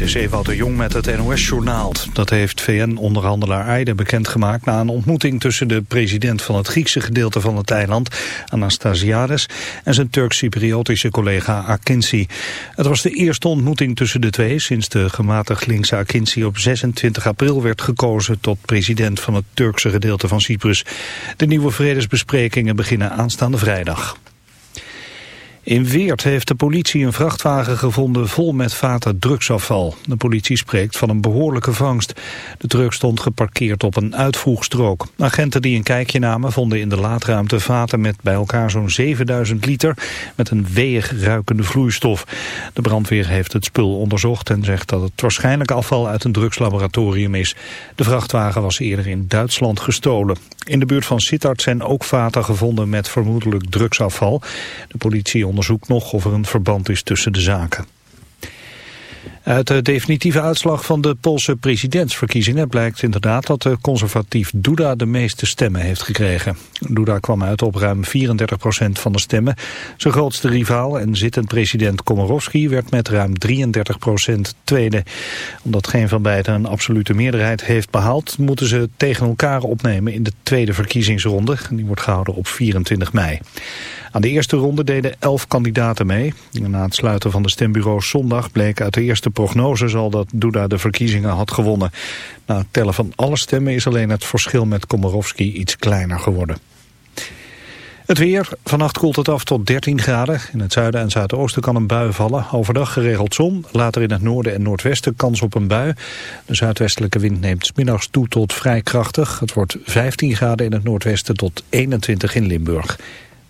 Dit is Ewout de Jong met het NOS-journaal. Dat heeft VN-onderhandelaar Eide bekendgemaakt... na een ontmoeting tussen de president van het Griekse gedeelte van het eiland... Anastasiades en zijn Turks-Cypriotische collega Akinci. Het was de eerste ontmoeting tussen de twee... sinds de gematigd linkse Akinci op 26 april werd gekozen... tot president van het Turkse gedeelte van Cyprus. De nieuwe vredesbesprekingen beginnen aanstaande vrijdag. In Weert heeft de politie een vrachtwagen gevonden vol met vaten drugsafval. De politie spreekt van een behoorlijke vangst. De druk stond geparkeerd op een uitvoegstrook. Agenten die een kijkje namen vonden in de laadruimte vaten met bij elkaar zo'n 7000 liter met een weeg ruikende vloeistof. De brandweer heeft het spul onderzocht en zegt dat het waarschijnlijk afval uit een drugslaboratorium is. De vrachtwagen was eerder in Duitsland gestolen. In de buurt van Sittard zijn ook vaten gevonden met vermoedelijk drugsafval. De politie onderzoekt nog of er een verband is tussen de zaken. Uit de definitieve uitslag van de Poolse presidentsverkiezingen blijkt inderdaad dat de conservatief Duda de meeste stemmen heeft gekregen. Duda kwam uit op ruim 34% van de stemmen. Zijn grootste rivaal en zittend president Komorowski werd met ruim 33% tweede. Omdat geen van beiden een absolute meerderheid heeft behaald, moeten ze tegen elkaar opnemen in de tweede verkiezingsronde. Die wordt gehouden op 24 mei. Aan de eerste ronde deden elf kandidaten mee. Na het sluiten van de stembureaus zondag bleek uit de eerste prognoses al dat Duda de verkiezingen had gewonnen. Na het tellen van alle stemmen is alleen het verschil met Komorowski iets kleiner geworden. Het weer. Vannacht koelt het af tot 13 graden. In het zuiden en zuidoosten kan een bui vallen. Overdag geregeld zon. Later in het noorden en noordwesten kans op een bui. De zuidwestelijke wind neemt middags toe tot vrij krachtig. Het wordt 15 graden in het noordwesten tot 21 in Limburg.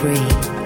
free.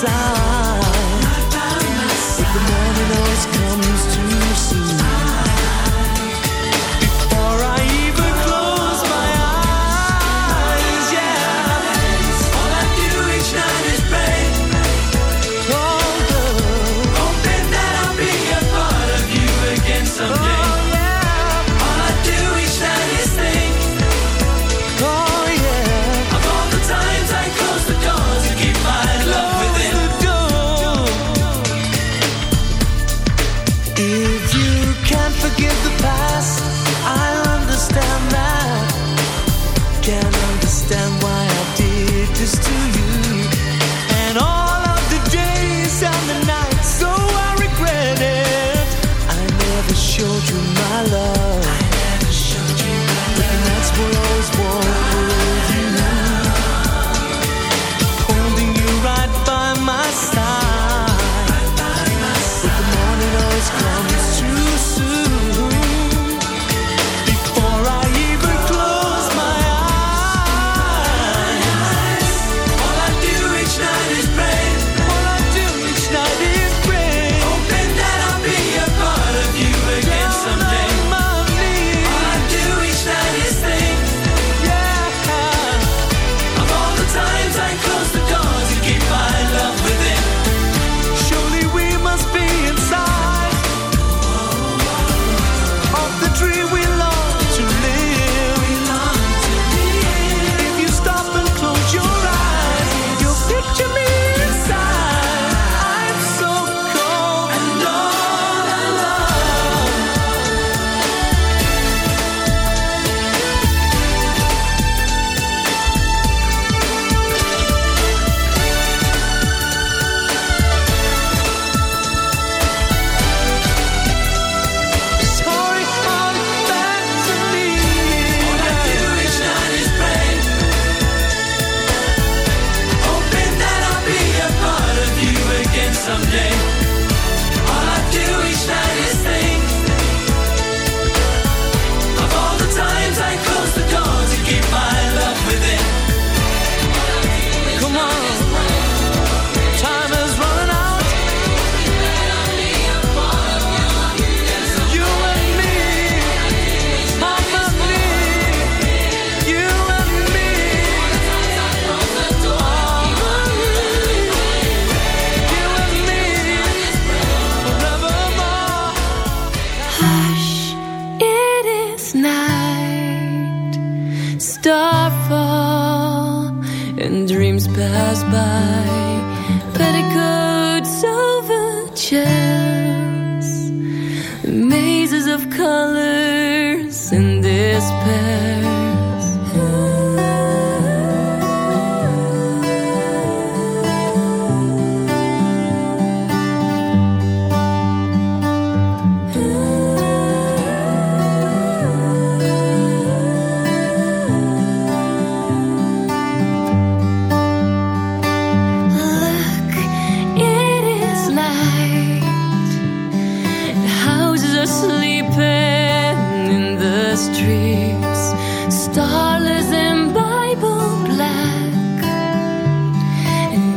sound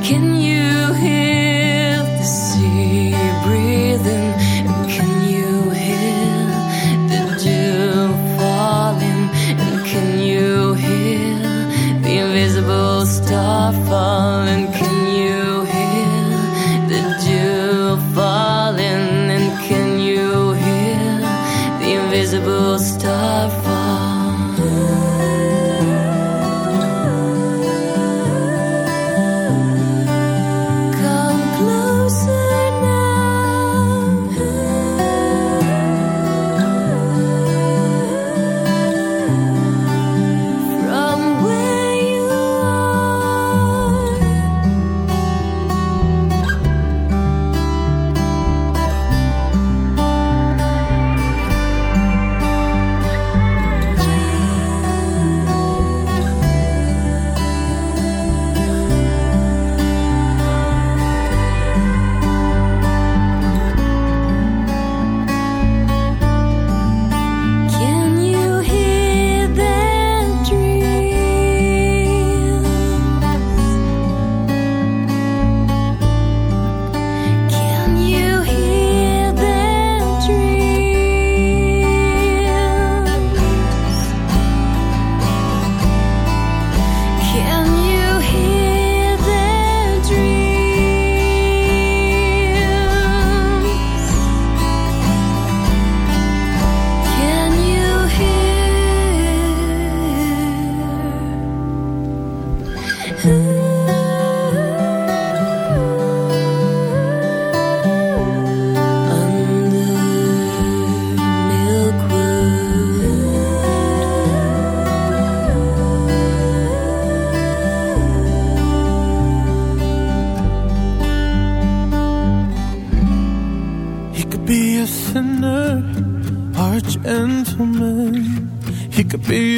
Can you?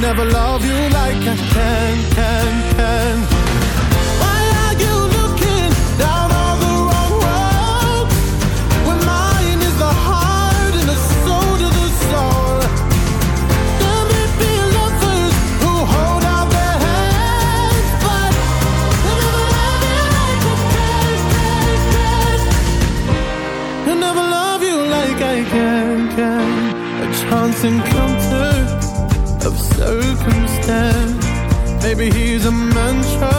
I'll never love you like I can, can, can Why are you looking down on the wrong road When mine is the heart and the soul to the soul. There may be lovers who hold out their hands But they'll never love you like I can, can, can They'll never love you like I can, can. A chance encounter circumstance Maybe he's a mantra.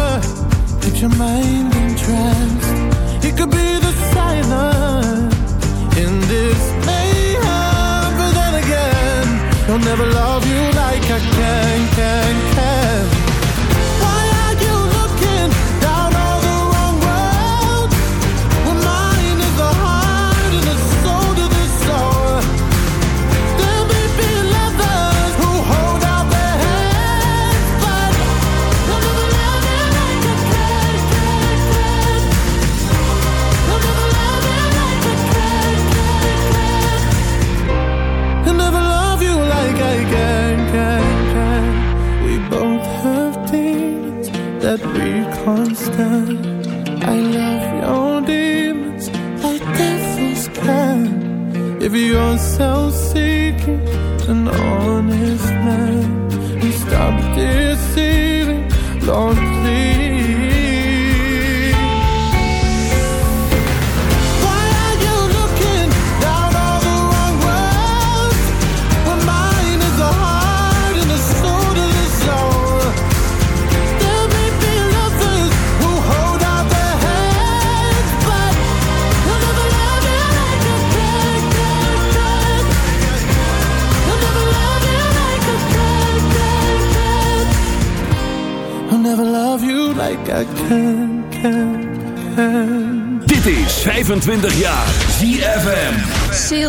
Keep your mind in trance He could be the silence. In this mayhem But then again you'll never lie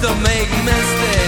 to make mistakes.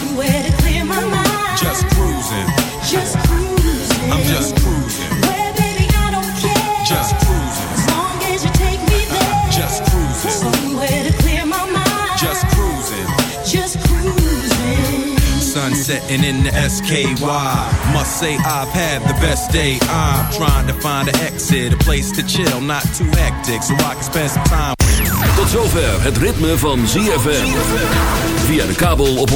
Setting in the SKY. Must say I've had the best day. I'm trying to find an exit, a place to chill, not too hectic, so I can spend some time. Tot zover het ritme van ZFM. Via de kabel op 104.5.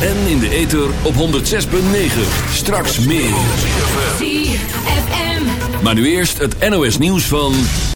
En in de ether op 106.9. Straks meer. ZFM. Maar nu eerst het NOS nieuws van...